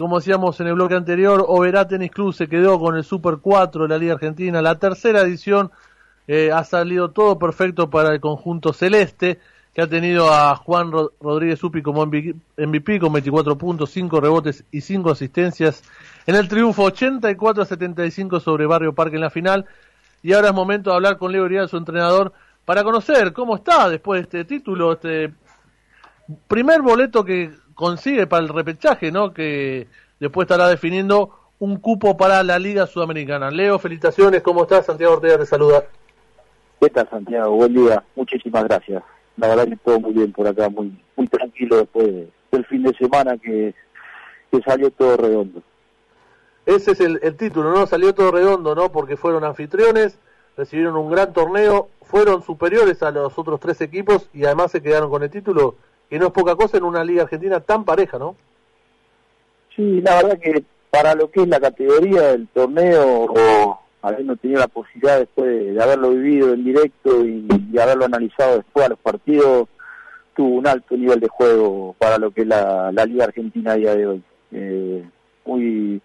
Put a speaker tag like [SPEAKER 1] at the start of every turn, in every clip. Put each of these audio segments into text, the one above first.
[SPEAKER 1] Como decíamos en el bloque anterior, Oberá Tenis Club se quedó con el Super 4 de la Liga Argentina. La tercera edición eh, ha salido todo perfecto para el conjunto celeste, que ha tenido a Juan Rodríguez Upi como MVP con 24 puntos, 5 rebotes y 5 asistencias en el triunfo 84 a 75 sobre Barrio Parque en la final. Y ahora es momento de hablar con Leo Uriel, su entrenador, para conocer cómo está después de este título, este primer boleto que consigue para el repechaje, ¿no? Que después estará definiendo un cupo para la Liga Sudamericana. Leo, felicitaciones, ¿cómo estás? Santiago Ortega te saluda.
[SPEAKER 2] ¿Qué tal, Santiago? Buen día, muchísimas gracias. La verdad que todo muy bien por acá, muy muy tranquilo después del fin de semana que, que salió todo redondo.
[SPEAKER 1] Ese es el, el título, ¿no? Salió todo redondo, ¿no? Porque fueron anfitriones, recibieron un gran torneo, fueron superiores a los otros tres equipos y además se quedaron con el título que no es poca cosa en una liga argentina tan pareja, ¿no?
[SPEAKER 2] Sí, la verdad que para lo que es la categoría del torneo, o habiendo tenido la posibilidad después de, haberlo vivido en directo y, haberlo analizado después a los partidos, tuvo un alto nivel de juego para lo que es la, liga argentina a día de hoy. Eh, muy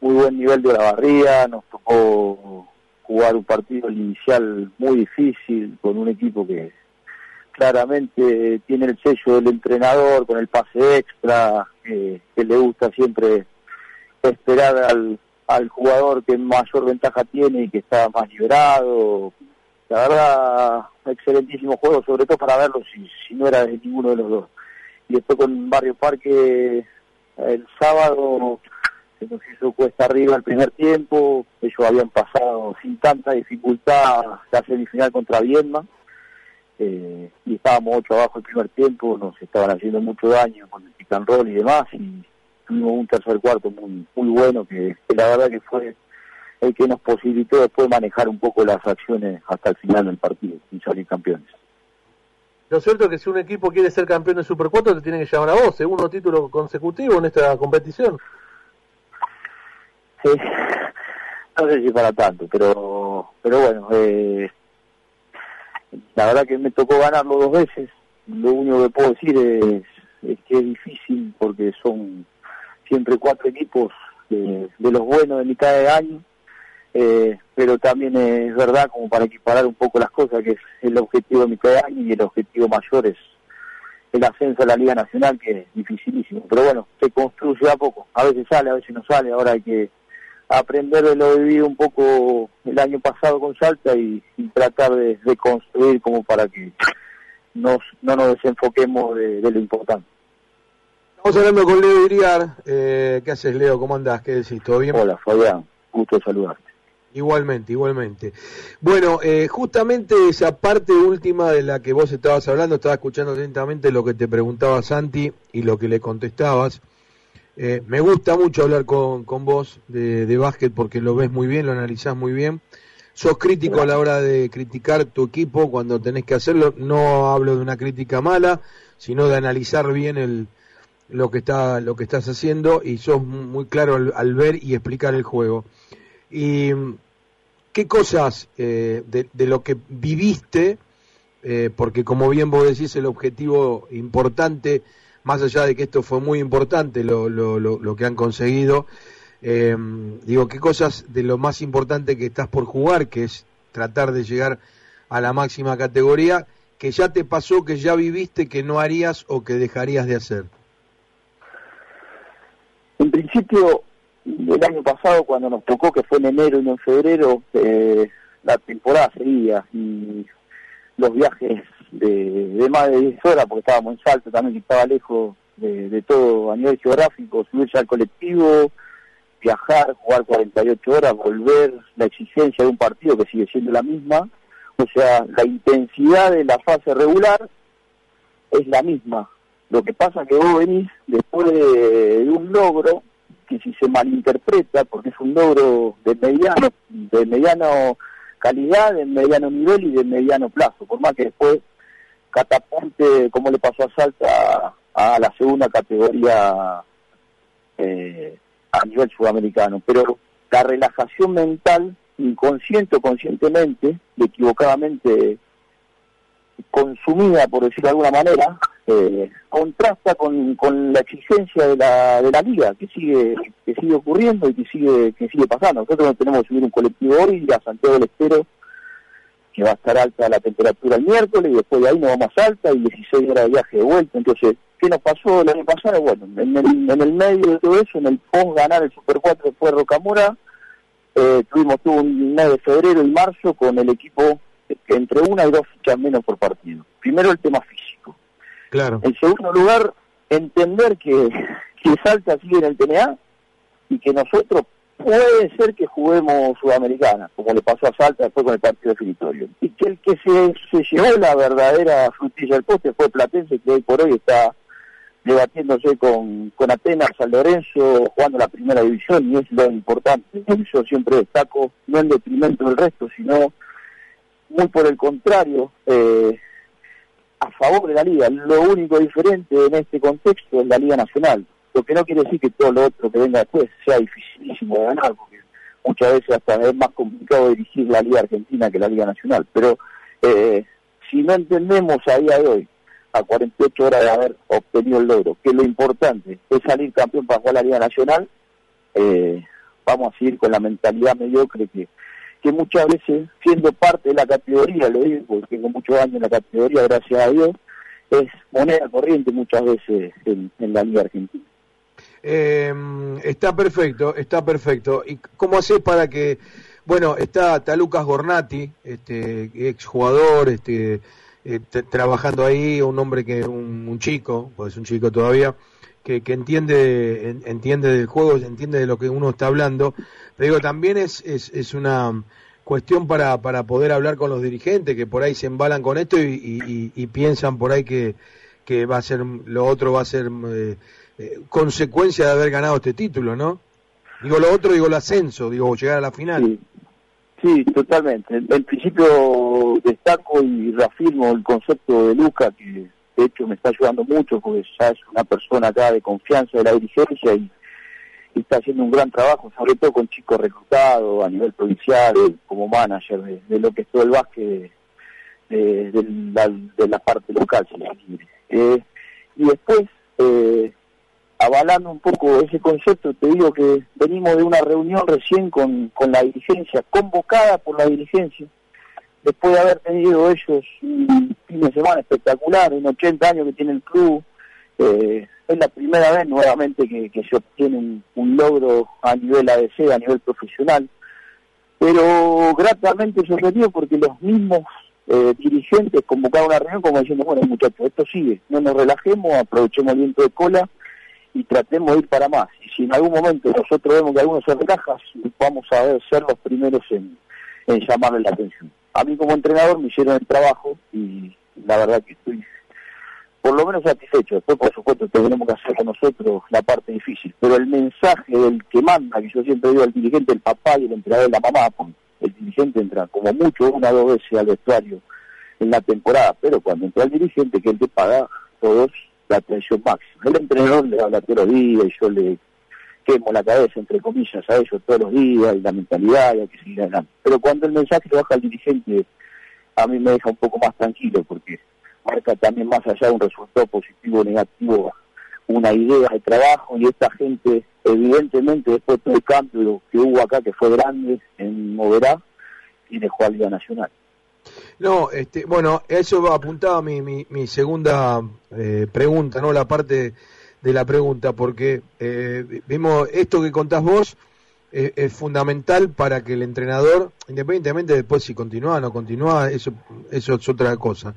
[SPEAKER 2] muy buen nivel de la barría, nos tocó jugar un partido inicial muy difícil con un equipo que claramente tiene el sello del entrenador con el pase extra, que le gusta siempre esperar al, al jugador que mayor ventaja tiene y que está más liberado. La verdad, excelentísimo juego, sobre todo para verlo si, si no era de ninguno de los dos. Y después con Barrio Parque el sábado se nos hizo cuesta arriba el primer tiempo, ellos habían pasado sin tanta dificultad la semifinal contra Viedma eh, y estábamos ocho abajo el primer tiempo, nos estaban haciendo mucho daño con el pick and roll y demás, y tuvimos un tercer cuarto muy, muy bueno, que, la verdad que fue el que nos posibilitó después manejar un poco las acciones hasta el final del partido y salir campeones.
[SPEAKER 1] Lo cierto es que si un equipo quiere ser campeón de Super 4 te tiene que llamar a vos, segundo título consecutivo en esta competición.
[SPEAKER 2] Sí, no sé si para tanto, pero pero bueno, eh, la verdad que me tocó ganarlo dos veces. Lo único que puedo decir es, que es difícil porque son siempre cuatro equipos de, los buenos de mitad de año. Eh, pero también es verdad como para equiparar un poco las cosas que es el objetivo de mitad de año y el objetivo mayor es el ascenso a la Liga Nacional que es dificilísimo pero bueno se construye a poco a veces sale a veces no sale ahora hay que aprender de lo vivido un poco el año pasado con Salta y, tratar de, construir como para que nos, no nos desenfoquemos de, lo importante.
[SPEAKER 1] Estamos hablando con Leo Iriar. Eh, ¿Qué haces, Leo? ¿Cómo andás? ¿Qué decís? ¿Todo bien?
[SPEAKER 2] Hola, Fabián. Gusto saludarte.
[SPEAKER 1] Igualmente, igualmente. Bueno, eh, justamente esa parte última de la que vos estabas hablando, estaba escuchando atentamente lo que te preguntaba Santi y lo que le contestabas. Eh, me gusta mucho hablar con, con vos de, de, básquet porque lo ves muy bien, lo analizás muy bien. Sos crítico a la hora de criticar tu equipo cuando tenés que hacerlo. No hablo de una crítica mala, sino de analizar bien el, lo que está lo que estás haciendo y sos muy claro al, ver y explicar el juego. Y qué cosas eh, de, de, lo que viviste, eh, porque como bien vos decís, el objetivo importante más allá de que esto fue muy importante lo, lo, lo, que han conseguido, eh, digo, ¿qué cosas de lo más importante que estás por jugar, que es tratar de llegar a la máxima categoría, que ya te pasó, que ya viviste, que no harías o que dejarías de hacer?
[SPEAKER 2] En principio, el año pasado, cuando nos tocó, que fue en enero y no en febrero, eh, la temporada seguía y los viajes de, más de 10 horas, porque estábamos en Salto también, que estaba lejos de, todo a nivel geográfico, subirse al colectivo, viajar, jugar 48 horas, volver, la exigencia de un partido que sigue siendo la misma, o sea, la intensidad de la fase regular es la misma. Lo que pasa que vos venís después de, un logro que si se malinterpreta, porque es un logro de mediano, de mediano calidad, de mediano nivel y de mediano plazo, por más que después catapulte, como le pasó a Salta, a la segunda categoría eh, a nivel sudamericano. Pero la relajación mental, inconsciente o conscientemente, equivocadamente consumida, por decirlo de alguna manera, eh, contrasta con, con la exigencia de la, de la liga que sigue que sigue ocurriendo y que sigue que sigue pasando. Nosotros no tenemos que subir un colectivo hoy a Santiago del Estero que va a estar alta la temperatura el miércoles y después de ahí nos va más alta y 16 horas de viaje de vuelta. Entonces, ¿qué nos pasó el año pasado? Bueno, en el, en el medio de todo eso, en el post ganar el Super 4 después de Rocamora, eh, tuvimos tuvo un mes de febrero y marzo con el equipo entre una y dos fichas menos por partido. Primero el tema físico.
[SPEAKER 1] Claro.
[SPEAKER 2] En segundo lugar, entender que, que Salta sigue en el TNA y que nosotros puede ser que juguemos Sudamericana, como le pasó a Salta después con el partido definitorio. Y que el que se, se llevó la verdadera frutilla del poste fue Platense, que hoy por hoy está debatiéndose con, con Atenas, San Lorenzo, jugando la primera división, y es lo importante. Yo siempre destaco, no en detrimento del resto, sino muy por el contrario, eh, a favor de la liga. Lo único diferente en este contexto es la liga nacional, lo que no quiere decir que todo lo otro que venga después sea dificilísimo de ganar, porque muchas veces hasta es más complicado dirigir la liga argentina que la liga nacional. Pero eh, si no entendemos a día de hoy, a 48 horas de haber obtenido el logro, que lo importante es salir campeón para jugar la liga nacional, eh, vamos a seguir con la mentalidad mediocre que que muchas veces, siendo parte de la categoría, lo digo porque tengo muchos años en la categoría, gracias a Dios, es moneda corriente muchas veces en, la Liga Argentina.
[SPEAKER 1] Eh, está perfecto, está perfecto. ¿Y cómo haces para que, bueno, está, está Lucas Gornati, este, ex jugador, este, eh, trabajando ahí, un hombre que, un, un chico, pues un chico todavía, que, que entiende, entiende del juego, entiende de lo que uno está hablando. Pero digo, también es, es, es una cuestión para, para poder hablar con los dirigentes que por ahí se embalan con esto y, y, piensan por ahí que, que va a ser, lo otro va a ser eh, eh, consecuencia de haber ganado este título, ¿no? Digo lo otro, digo el ascenso, digo llegar a la final.
[SPEAKER 2] Sí, totalmente. En principio destaco y reafirmo el concepto de Luca que de hecho me está ayudando mucho porque ya es una persona acá de confianza de la dirigencia y, está haciendo un gran trabajo, sobre todo con chicos reclutados a nivel provincial, como manager de, lo que es todo el básquet de, la, parte local, eh, y después, eh, avalando un poco ese concepto, te digo que venimos de una reunión recién con, con la dirigencia, convocada por la dirigencia, después de haber tenido ellos un fin de semana espectacular, en 80 años que tiene el club, eh, es la primera vez nuevamente que, se obtiene un, logro a nivel ADC, a nivel profesional, pero gratamente sorprendido porque los mismos eh, dirigentes convocaron una reunión como diciendo, bueno muchachos, esto sigue, no nos relajemos, aprovechemos el viento de cola y tratemos de ir para más. Y si en algún momento nosotros vemos que algunos se vamos a ser los primeros en llamarle la atención a mí como entrenador me hicieron el trabajo y la verdad que estoy por lo menos satisfecho. Después, por supuesto, tenemos que hacer con nosotros la parte difícil. Pero el mensaje del que manda, que yo siempre digo al dirigente, el papá y el entrenador, la mamá, el dirigente entra como mucho una o dos veces al vestuario en la temporada, pero cuando entra el dirigente, que el que paga, todos la atención máxima. El entrenador le habla todos los días y yo le quemo la cabeza, entre comillas, a ellos todos los días, y la mentalidad, y hay que seguir adelante. Pero cuando el mensaje lo baja al dirigente, a mí me deja un poco más tranquilo, porque marca también más allá de un resultado positivo o negativo, una idea de trabajo, y esta gente, evidentemente, después de todo el cambio que hubo acá, que fue grande en Moverá, tiene jugar Liga Nacional.
[SPEAKER 1] No, este, bueno, eso apuntaba mi, mi, mi segunda eh, pregunta, ¿no? La parte de la pregunta, porque eh, vimos esto que contás vos eh, es fundamental para que el entrenador, independientemente después si continúa o no continúa, eso, eso es otra cosa,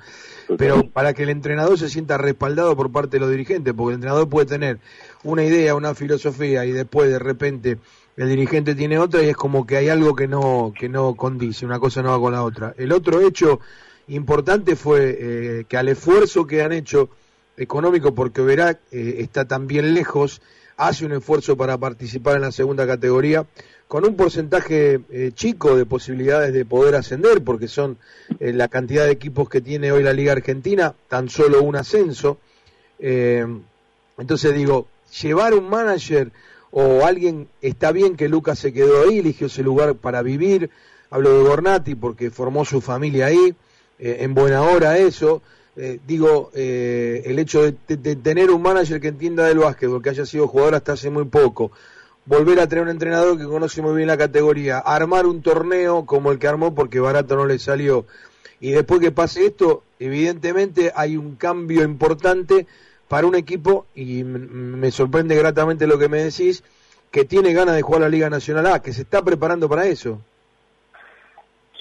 [SPEAKER 1] pero para que el entrenador se sienta respaldado por parte de los dirigentes, porque el entrenador puede tener una idea, una filosofía y después de repente el dirigente tiene otra y es como que hay algo que no, que no condice, una cosa no va con la otra. El otro hecho importante fue eh, que al esfuerzo que han hecho económico porque verá eh, está también lejos, hace un esfuerzo para participar en la segunda categoría, con un porcentaje eh, chico de posibilidades de poder ascender, porque son eh, la cantidad de equipos que tiene hoy la Liga Argentina, tan solo un ascenso. entonces digo, llevar un manager o alguien, está bien que Lucas se quedó ahí, eligió ese lugar para vivir, hablo de Gornati porque formó su familia ahí, en buena hora eso, eh, digo, eh, el hecho de, tener un manager que entienda del básquetbol, que haya sido jugador hasta hace muy poco, volver a tener un entrenador que conoce muy bien la categoría, armar un torneo como el que armó porque barato no le salió, y después que pase esto, evidentemente hay un cambio importante para un equipo, y me sorprende gratamente lo que me decís, que tiene ganas de jugar la Liga Nacional A, que se está preparando para eso.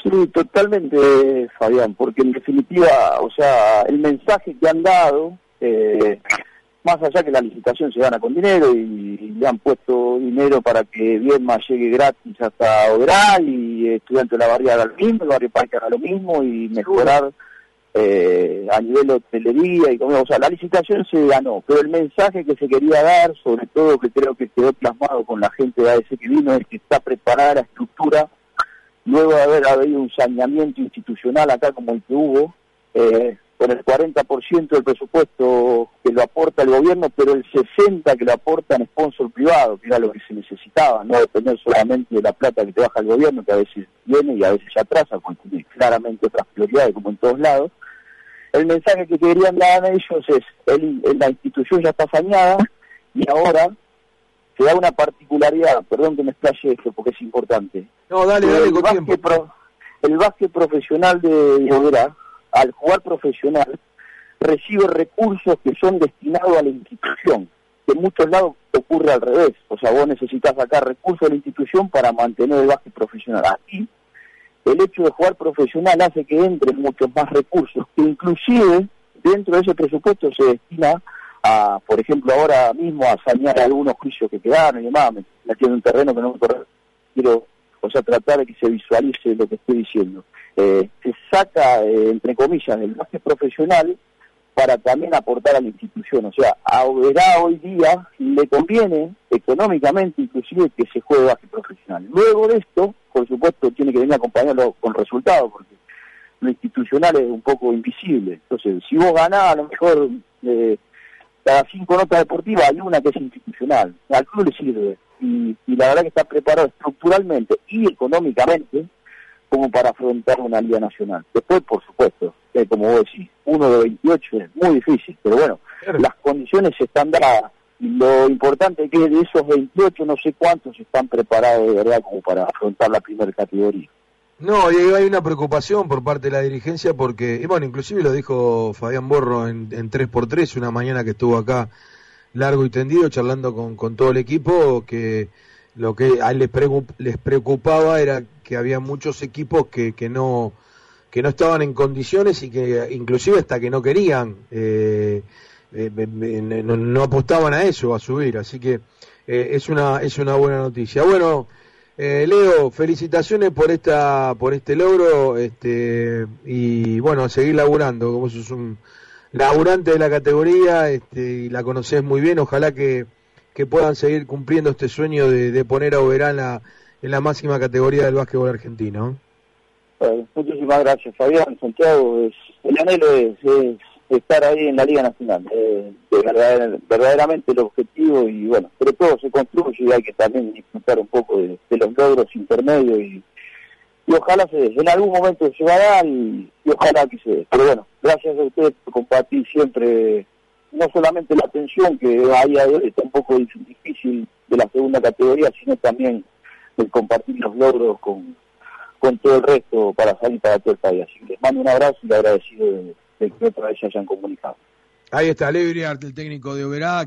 [SPEAKER 2] Sí, totalmente, Fabián, porque en definitiva, o sea, el mensaje que han dado, eh, más allá que la licitación se gana con dinero y, le han puesto dinero para que Viedma llegue gratis hasta Oberá y estudiante de la barriada lo mismo, el barrio Parque haga lo mismo y mejorar eh, a nivel hotelería y o sea, la licitación se ganó, pero el mensaje que se quería dar, sobre todo que creo que quedó plasmado con la gente de ADC que vino, es que está preparada la estructura. Luego de haber habido un saneamiento institucional acá como el que hubo, eh, con el 40% del presupuesto que lo aporta el gobierno, pero el 60% que lo aporta en sponsor privado, que era lo que se necesitaba, no depender solamente de la plata que te baja el gobierno, que a veces viene y a veces se atrasa, porque tiene claramente otras prioridades, como en todos lados. El mensaje que querían dar a ellos es, el, la institución ya está saneada y ahora se da una particularidad, perdón que me explaye esto porque es importante.
[SPEAKER 1] No, dale, dale,
[SPEAKER 2] el, básquet el básquet profesional de Llobera, al jugar profesional, recibe recursos que son destinados a la institución, que en muchos lados ocurre al revés, o sea, vos necesitas sacar recursos de la institución para mantener el básquet profesional. Aquí, el hecho de jugar profesional hace que entren muchos más recursos, que inclusive dentro de ese presupuesto se destina a, por ejemplo, ahora mismo a sanear algunos juicios que quedaron y demás, me un terreno que no me quiero, o sea, tratar de que se visualice lo que estoy diciendo. Eh, se saca, eh, entre comillas, del básquet profesional para también aportar a la institución. O sea, a Oberá hoy día le conviene económicamente inclusive que se juegue básquet profesional. Luego de esto, por supuesto, tiene que venir acompañado con resultados, porque lo institucional es un poco invisible. Entonces, si vos ganás, a lo mejor eh, cada cinco notas deportivas hay una que es institucional. Al club le sirve. Y, la verdad que está preparado estructuralmente y económicamente como para afrontar una liga nacional. Después, por supuesto, eh, como vos decís, uno de 28 es muy difícil, pero bueno, las condiciones están dadas. Lo importante es que de esos 28 no sé cuántos están preparados de verdad como para afrontar la primera categoría.
[SPEAKER 1] No, y hay una preocupación por parte de la dirigencia porque, y bueno, inclusive lo dijo Fabián Borro en, en 3x3, una mañana que estuvo acá largo y tendido charlando con, con todo el equipo, que lo que a él les, preocupaba era que había muchos equipos que, que no que no estaban en condiciones y que inclusive hasta que no querían eh, eh, no, no, apostaban a eso a subir. Así que eh, es una es una buena noticia. Bueno eh, Leo, felicitaciones por esta, por este logro, este, y bueno, seguir laburando, como sos un laburante de la categoría, este, y la conoces muy bien, ojalá que, que puedan seguir cumpliendo este sueño de, poner a Oberá en la, en la máxima categoría del básquetbol argentino.
[SPEAKER 2] muchísimas gracias, Fabián, Santiago, es, el anhelo es estar ahí en la Liga Nacional. Eh, verdaderamente el objetivo y bueno, pero todo se construye y hay que también disfrutar un poco de, los logros intermedios y, y ojalá se en algún momento se va a dar y, ojalá que se dé. Pero bueno, gracias a ustedes por compartir siempre no solamente la atención que hay está un poco difícil de la segunda categoría, sino también el compartir los logros con, con todo el resto para salir para todo el país. Así que les mando un abrazo y agradecido de, que otra vez se hayan comunicado.
[SPEAKER 1] Ahí está Arte el técnico de Oberá.